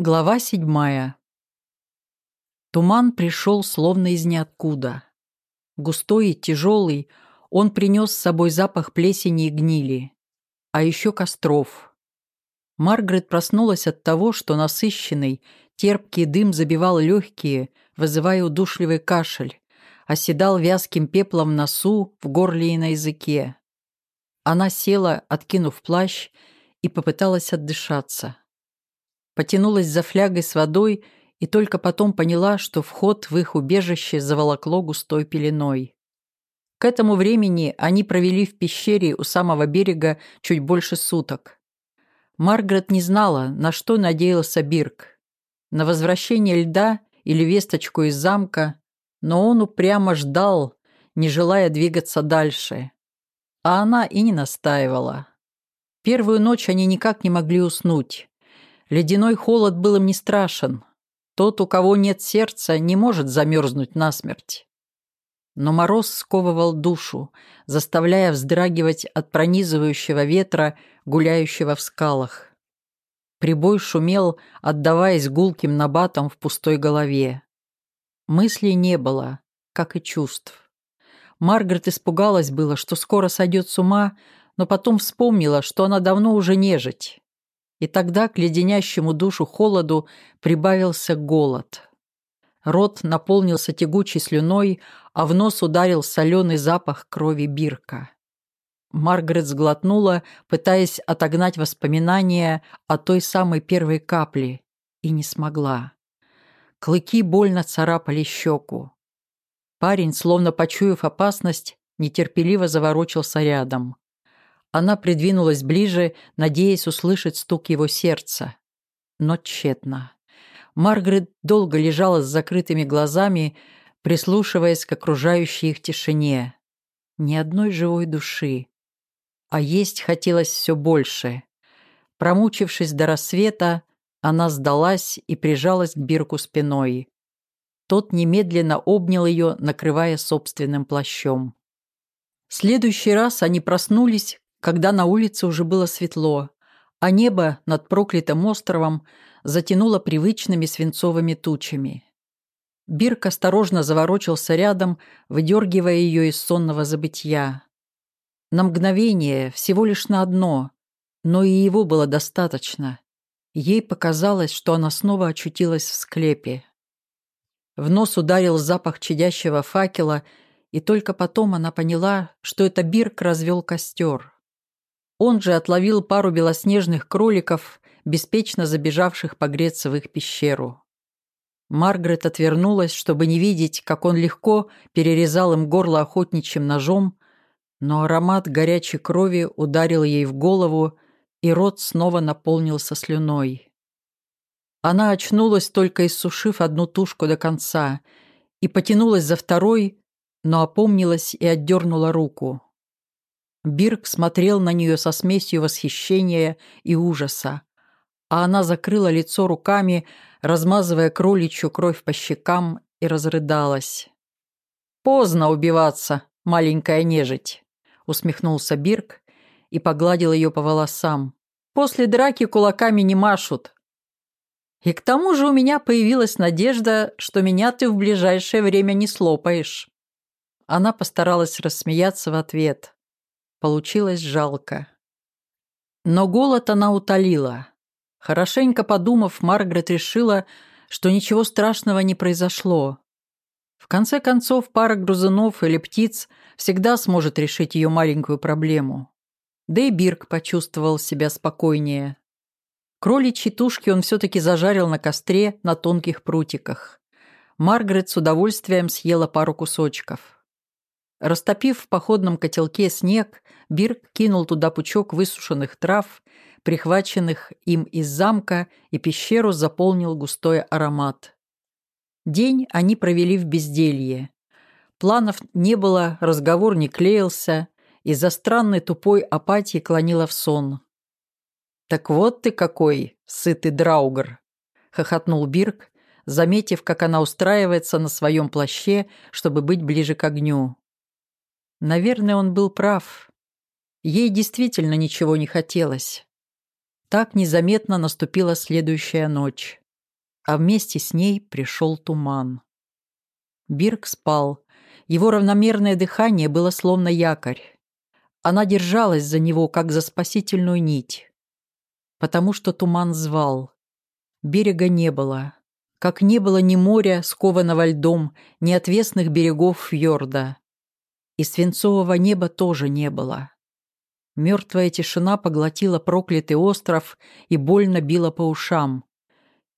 Глава седьмая. Туман пришел словно из ниоткуда. Густой и тяжелый, он принес с собой запах плесени и гнили, а еще костров. Маргарет проснулась от того, что насыщенный, терпкий дым забивал легкие, вызывая удушливый кашель, оседал вязким пеплом в носу, в горле и на языке. Она села, откинув плащ, и попыталась отдышаться потянулась за флягой с водой и только потом поняла, что вход в их убежище заволокло густой пеленой. К этому времени они провели в пещере у самого берега чуть больше суток. Маргарет не знала, на что надеялся Бирк. На возвращение льда или весточку из замка, но он упрямо ждал, не желая двигаться дальше. А она и не настаивала. Первую ночь они никак не могли уснуть. Ледяной холод был им не страшен. Тот, у кого нет сердца, не может замерзнуть насмерть. Но мороз сковывал душу, заставляя вздрагивать от пронизывающего ветра, гуляющего в скалах. Прибой шумел, отдаваясь гулким набатом в пустой голове. Мыслей не было, как и чувств. Маргарет испугалась было, что скоро сойдет с ума, но потом вспомнила, что она давно уже нежить. И тогда к леденящему душу холоду прибавился голод. Рот наполнился тягучей слюной, а в нос ударил соленый запах крови Бирка. Маргарет сглотнула, пытаясь отогнать воспоминания о той самой первой капле, и не смогла. Клыки больно царапали щеку. Парень, словно почуяв опасность, нетерпеливо заворочился рядом. Она придвинулась ближе, надеясь услышать стук его сердца. Но тщетно. Маргарет долго лежала с закрытыми глазами, прислушиваясь к окружающей их тишине. Ни одной живой души. А есть хотелось все больше. Промучившись до рассвета, она сдалась и прижалась к Бирку спиной. Тот немедленно обнял ее, накрывая собственным плащом. В следующий раз они проснулись, когда на улице уже было светло, а небо над проклятым островом затянуло привычными свинцовыми тучами. Бирк осторожно заворочился рядом, выдергивая ее из сонного забытья. На мгновение, всего лишь на одно, но и его было достаточно. Ей показалось, что она снова очутилась в склепе. В нос ударил запах чадящего факела, и только потом она поняла, что это Бирк развел костер. Он же отловил пару белоснежных кроликов, беспечно забежавших погреться в их пещеру. Маргарет отвернулась, чтобы не видеть, как он легко перерезал им горло охотничьим ножом, но аромат горячей крови ударил ей в голову, и рот снова наполнился слюной. Она очнулась, только иссушив одну тушку до конца, и потянулась за второй, но опомнилась и отдернула руку. Бирк смотрел на нее со смесью восхищения и ужаса, а она закрыла лицо руками, размазывая кроличью кровь по щекам, и разрыдалась. «Поздно убиваться, маленькая нежить», — усмехнулся Бирк и погладил ее по волосам. «После драки кулаками не машут. И к тому же у меня появилась надежда, что меня ты в ближайшее время не слопаешь». Она постаралась рассмеяться в ответ. Получилось жалко. Но голод она утолила. Хорошенько подумав, Маргарет решила, что ничего страшного не произошло. В конце концов, пара грузунов или птиц всегда сможет решить ее маленькую проблему. Да и Бирк почувствовал себя спокойнее. Кроличьи тушки он все-таки зажарил на костре на тонких прутиках. Маргарет с удовольствием съела пару кусочков. Растопив в походном котелке снег, Бирк кинул туда пучок высушенных трав, прихваченных им из замка, и пещеру заполнил густой аромат. День они провели в безделье. Планов не было, разговор не клеился, из-за странной тупой апатии клонила в сон. «Так вот ты какой, сытый драугр!» — хохотнул Бирк, заметив, как она устраивается на своем плаще, чтобы быть ближе к огню. Наверное, он был прав. Ей действительно ничего не хотелось. Так незаметно наступила следующая ночь. а вместе с ней пришел туман. Бирк спал. Его равномерное дыхание было словно якорь. Она держалась за него, как за спасительную нить. Потому что туман звал. Берега не было. Как не было ни моря, скованного льдом, ни отвесных берегов фьорда. И свинцового неба тоже не было. Мертвая тишина поглотила проклятый остров и больно била по ушам.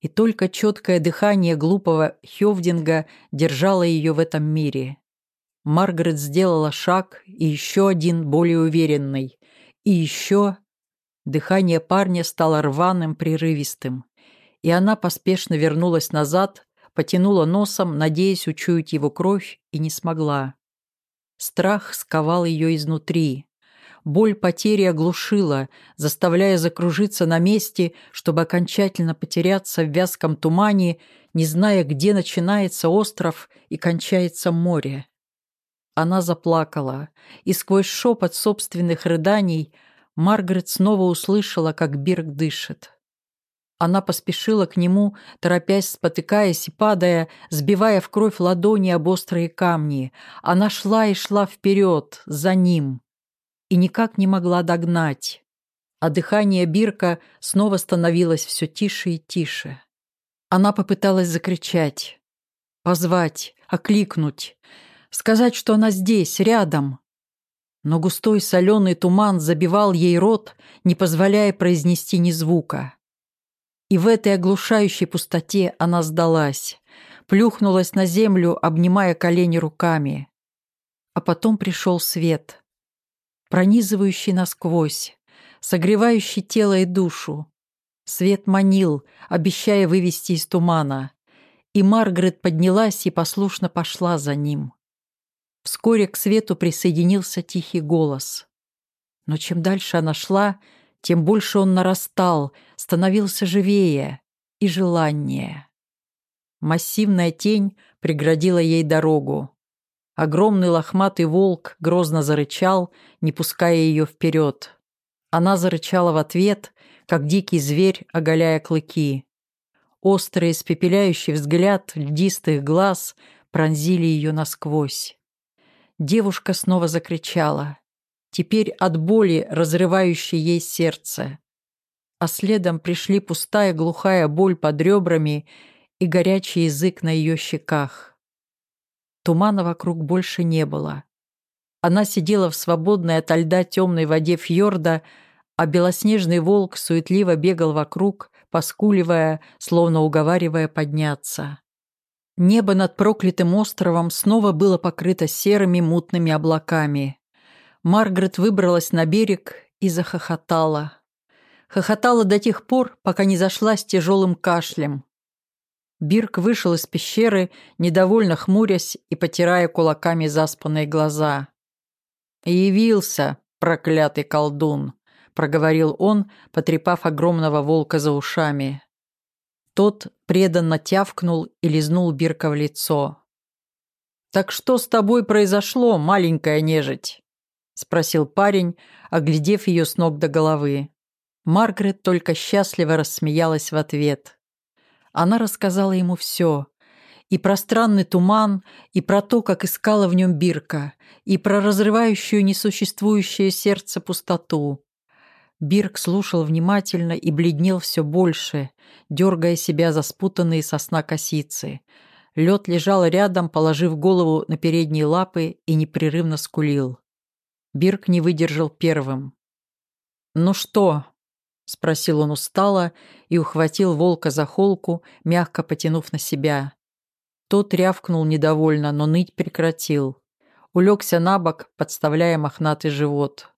И только четкое дыхание глупого Хевдинга держало ее в этом мире. Маргарет сделала шаг, и еще один, более уверенный. И еще... Дыхание парня стало рваным, прерывистым. И она поспешно вернулась назад, потянула носом, надеясь учуять его кровь, и не смогла. Страх сковал ее изнутри. Боль потери оглушила, заставляя закружиться на месте, чтобы окончательно потеряться в вязком тумане, не зная, где начинается остров и кончается море. Она заплакала, и сквозь шепот собственных рыданий Маргарет снова услышала, как Бирк дышит. Она поспешила к нему, торопясь, спотыкаясь и падая, сбивая в кровь ладони об острые камни. Она шла и шла вперед, за ним и никак не могла догнать. А дыхание Бирка снова становилось все тише и тише. Она попыталась закричать, позвать, окликнуть, сказать, что она здесь, рядом. Но густой соленый туман забивал ей рот, не позволяя произнести ни звука. И в этой оглушающей пустоте она сдалась, плюхнулась на землю, обнимая колени руками. А потом пришел свет пронизывающий насквозь, согревающий тело и душу. Свет манил, обещая вывести из тумана, и Маргарет поднялась и послушно пошла за ним. Вскоре к свету присоединился тихий голос. Но чем дальше она шла, тем больше он нарастал, становился живее и желаннее. Массивная тень преградила ей дорогу. Огромный лохматый волк грозно зарычал, не пуская ее вперед. Она зарычала в ответ, как дикий зверь, оголяя клыки. Острый, испепеляющий взгляд льдистых глаз пронзили ее насквозь. Девушка снова закричала. Теперь от боли, разрывающей ей сердце. А следом пришли пустая глухая боль под ребрами и горячий язык на ее щеках. Тумана вокруг больше не было. Она сидела в свободной ото льда темной воде фьорда, а белоснежный волк суетливо бегал вокруг, поскуливая, словно уговаривая подняться. Небо над проклятым островом снова было покрыто серыми мутными облаками. Маргарет выбралась на берег и захохотала. Хохотала до тех пор, пока не зашла с тяжелым кашлем. Бирк вышел из пещеры, недовольно хмурясь и потирая кулаками заспанные глаза. «Явился, проклятый колдун», — проговорил он, потрепав огромного волка за ушами. Тот преданно тявкнул и лизнул Бирка в лицо. «Так что с тобой произошло, маленькая нежить?» — спросил парень, оглядев ее с ног до головы. Маргарет только счастливо рассмеялась в ответ. Она рассказала ему все. И про странный туман, и про то, как искала в нем Бирка, и про разрывающую несуществующее сердце пустоту. Бирк слушал внимательно и бледнел все больше, дергая себя за спутанные сосна косицы. Лед лежал рядом, положив голову на передние лапы и непрерывно скулил. Бирк не выдержал первым. «Ну что, — спросил он устало и ухватил волка за холку, мягко потянув на себя. Тот рявкнул недовольно, но ныть прекратил. Улегся на бок, подставляя мохнатый живот.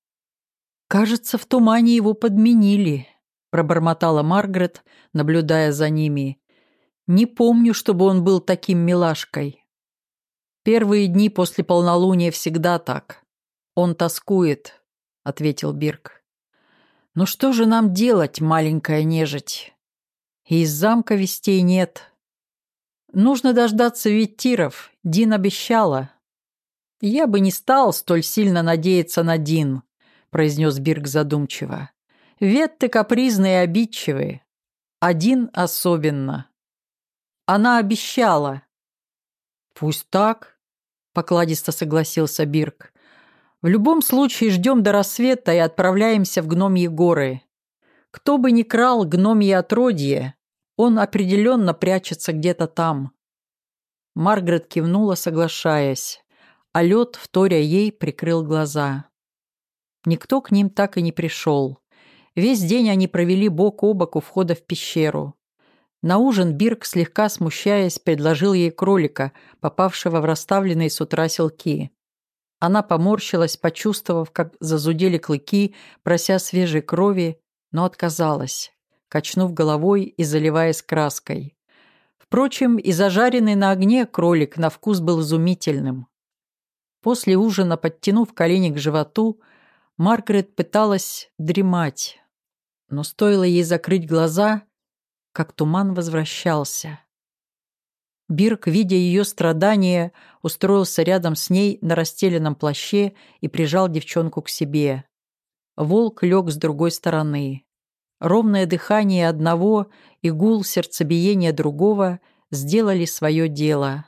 «Кажется, в тумане его подменили», — пробормотала Маргарет, наблюдая за ними. «Не помню, чтобы он был таким милашкой». «Первые дни после полнолуния всегда так. Он тоскует», — ответил Бирк. «Ну что же нам делать, маленькая нежить? из замка вестей нет. Нужно дождаться Виттиров, Дин обещала». «Я бы не стал столь сильно надеяться на Дин», — произнес Бирк задумчиво. «Ветты капризные и обидчивые. Один особенно». Она обещала». «Пусть так», — покладисто согласился Бирк. «В любом случае ждем до рассвета и отправляемся в гномьи горы. Кто бы ни крал гномье отродье, он определенно прячется где-то там». Маргарет кивнула, соглашаясь, а лед, вторя ей, прикрыл глаза. Никто к ним так и не пришел. Весь день они провели бок о бок у входа в пещеру. На ужин Бирк, слегка смущаясь, предложил ей кролика, попавшего в расставленные с утра селки. Она поморщилась, почувствовав, как зазудели клыки, прося свежей крови, но отказалась, качнув головой и заливаясь краской. Впрочем, и зажаренный на огне кролик на вкус был изумительным. После ужина, подтянув колени к животу, Маргарет пыталась дремать, но стоило ей закрыть глаза, как туман возвращался. Бирк, видя ее страдания, устроился рядом с ней на расстеленном плаще и прижал девчонку к себе. Волк лег с другой стороны. Ровное дыхание одного и гул сердцебиения другого сделали свое дело.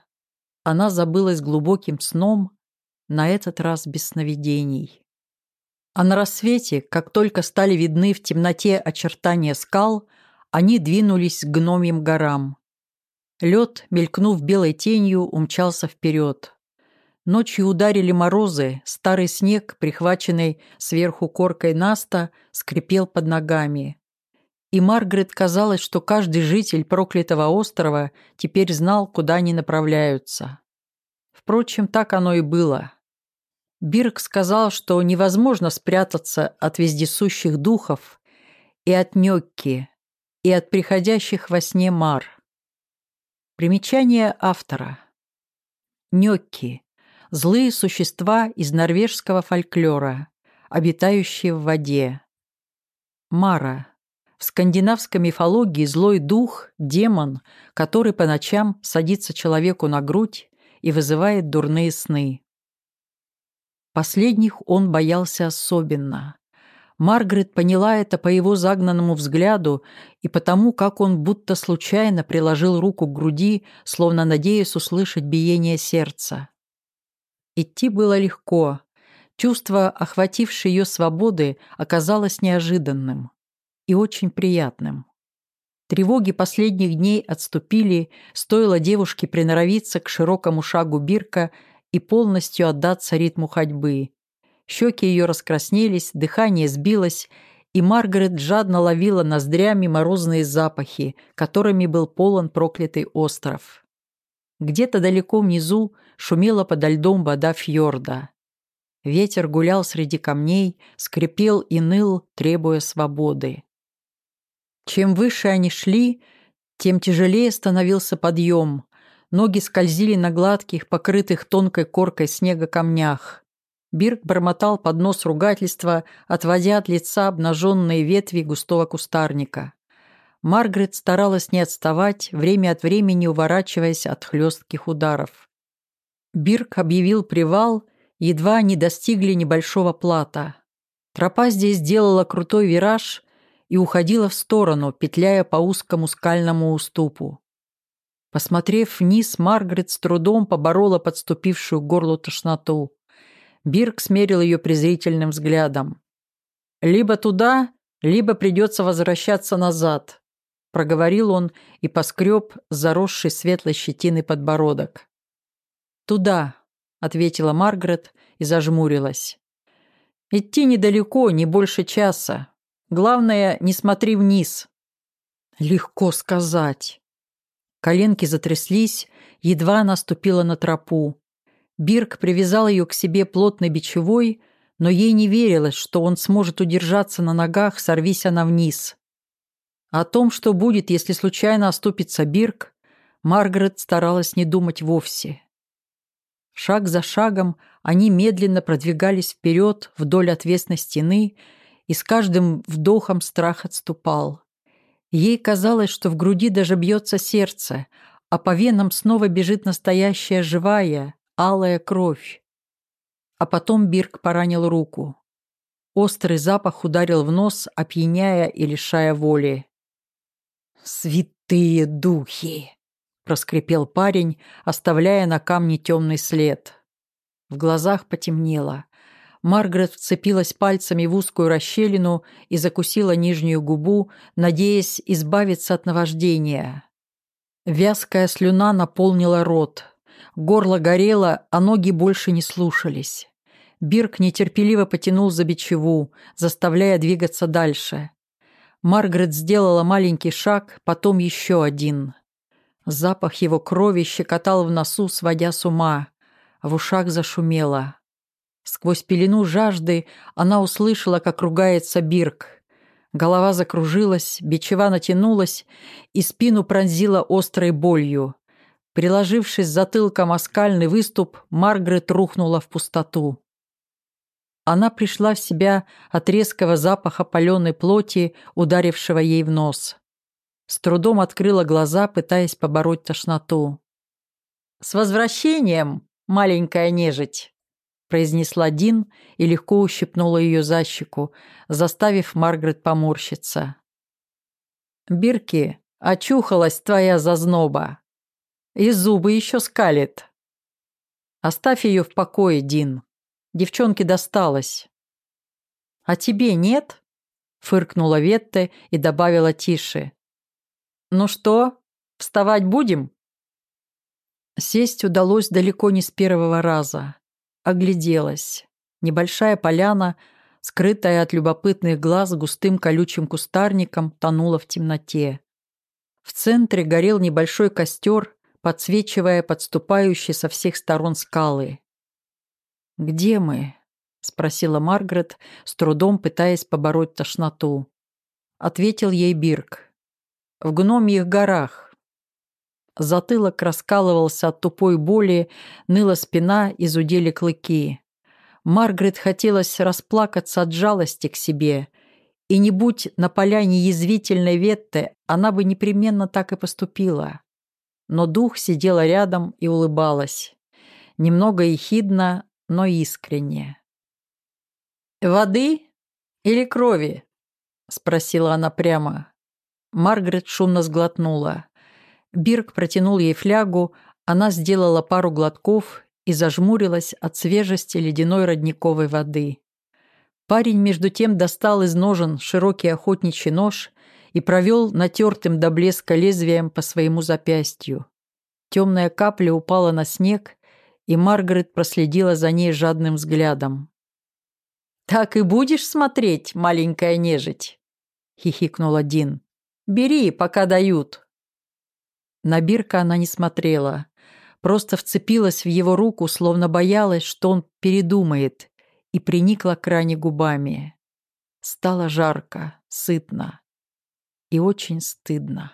Она забылась глубоким сном, на этот раз без сновидений. А на рассвете, как только стали видны в темноте очертания скал, они двинулись к гномьим горам. Лед, мелькнув белой тенью, умчался вперед. Ночью ударили морозы, старый снег, прихваченный сверху коркой наста, скрипел под ногами. И Маргарет казалось, что каждый житель проклятого острова теперь знал, куда они направляются. Впрочем, так оно и было. Бирк сказал, что невозможно спрятаться от вездесущих духов и от Нёкки, и от приходящих во сне мар. Примечание автора. Нёкки – злые существа из норвежского фольклора, обитающие в воде. Мара – в скандинавской мифологии злой дух, демон, который по ночам садится человеку на грудь и вызывает дурные сны. Последних он боялся особенно. Маргарет поняла это по его загнанному взгляду и потому, как он будто случайно приложил руку к груди, словно надеясь услышать биение сердца. Идти было легко. Чувство, охватившее ее свободы, оказалось неожиданным и очень приятным. Тревоги последних дней отступили, стоило девушке приноровиться к широкому шагу Бирка и полностью отдаться ритму ходьбы. Щеки ее раскраснелись, дыхание сбилось, и Маргарет жадно ловила ноздрями морозные запахи, которыми был полон проклятый остров. Где-то далеко внизу шумела подо льдом вода фьорда. Ветер гулял среди камней, скрипел и ныл, требуя свободы. Чем выше они шли, тем тяжелее становился подъем, Ноги скользили на гладких, покрытых тонкой коркой снега камнях. Бирк бормотал под нос ругательства, отводя от лица обнаженные ветви густого кустарника. Маргарет старалась не отставать, время от времени уворачиваясь от хлестких ударов. Бирк объявил привал, едва они достигли небольшого плата. Тропа здесь делала крутой вираж и уходила в сторону, петляя по узкому скальному уступу. Посмотрев вниз, Маргарет с трудом поборола подступившую к горлу тошноту. Бирк смерил ее презрительным взглядом. «Либо туда, либо придется возвращаться назад», проговорил он и поскреб заросший светлой щетиной подбородок. «Туда», — ответила Маргарет и зажмурилась. «Идти недалеко, не больше часа. Главное, не смотри вниз». «Легко сказать». Коленки затряслись, едва она ступила на тропу. Бирк привязал ее к себе плотной бичевой, но ей не верилось, что он сможет удержаться на ногах, сорвись она вниз. О том, что будет, если случайно оступится Бирк, Маргарет старалась не думать вовсе. Шаг за шагом они медленно продвигались вперед вдоль отвесной стены, и с каждым вдохом страх отступал. Ей казалось, что в груди даже бьется сердце, а по венам снова бежит настоящая живая, алая кровь. А потом Бирк поранил руку. Острый запах ударил в нос, опьяняя и лишая воли. «Святые духи!» – проскрипел парень, оставляя на камне темный след. В глазах потемнело. Маргарет вцепилась пальцами в узкую расщелину и закусила нижнюю губу, надеясь избавиться от наваждения. Вязкая слюна наполнила рот. Горло горело, а ноги больше не слушались. Бирк нетерпеливо потянул за бичеву, заставляя двигаться дальше. Маргарет сделала маленький шаг, потом еще один. Запах его крови щекотал в носу, сводя с ума. В ушах зашумело. Сквозь пелену жажды она услышала, как ругается Бирк. Голова закружилась, бичева натянулась и спину пронзила острой болью. Приложившись затылком о скальный выступ, Маргарет рухнула в пустоту. Она пришла в себя от резкого запаха паленой плоти, ударившего ей в нос. С трудом открыла глаза, пытаясь побороть тошноту. «С возвращением, маленькая нежить!» произнесла Дин и легко ущипнула ее за щеку, заставив Маргарет поморщиться. «Бирки, очухалась твоя зазноба. И зубы еще скалит. Оставь ее в покое, Дин. Девчонке досталось». «А тебе нет?» — фыркнула Ветте и добавила тише. «Ну что, вставать будем?» Сесть удалось далеко не с первого раза. Огляделась. Небольшая поляна, скрытая от любопытных глаз густым колючим кустарником, тонула в темноте. В центре горел небольшой костер, подсвечивая подступающие со всех сторон скалы. «Где мы?» — спросила Маргарет, с трудом пытаясь побороть тошноту. Ответил ей Бирк в гномьих горах. Затылок раскалывался от тупой боли, ныла спина, изудели клыки. Маргарет хотелось расплакаться от жалости к себе, и не будь на поляне язвительной Ветты, она бы непременно так и поступила. Но дух сидела рядом и улыбалась. Немного ехидно, но искренне. «Воды или крови?» — спросила она прямо. Маргарет шумно сглотнула. Бирк протянул ей флягу, она сделала пару глотков и зажмурилась от свежести ледяной родниковой воды. Парень между тем достал из ножен широкий охотничий нож и провел натертым до блеска лезвием по своему запястью. Темная капля упала на снег, и Маргарет проследила за ней жадным взглядом. «Так и будешь смотреть, маленькая нежить?» — хихикнул один. Бери, пока дают». На Бирка она не смотрела, просто вцепилась в его руку, словно боялась, что он передумает, и приникла к ране губами. Стало жарко, сытно и очень стыдно.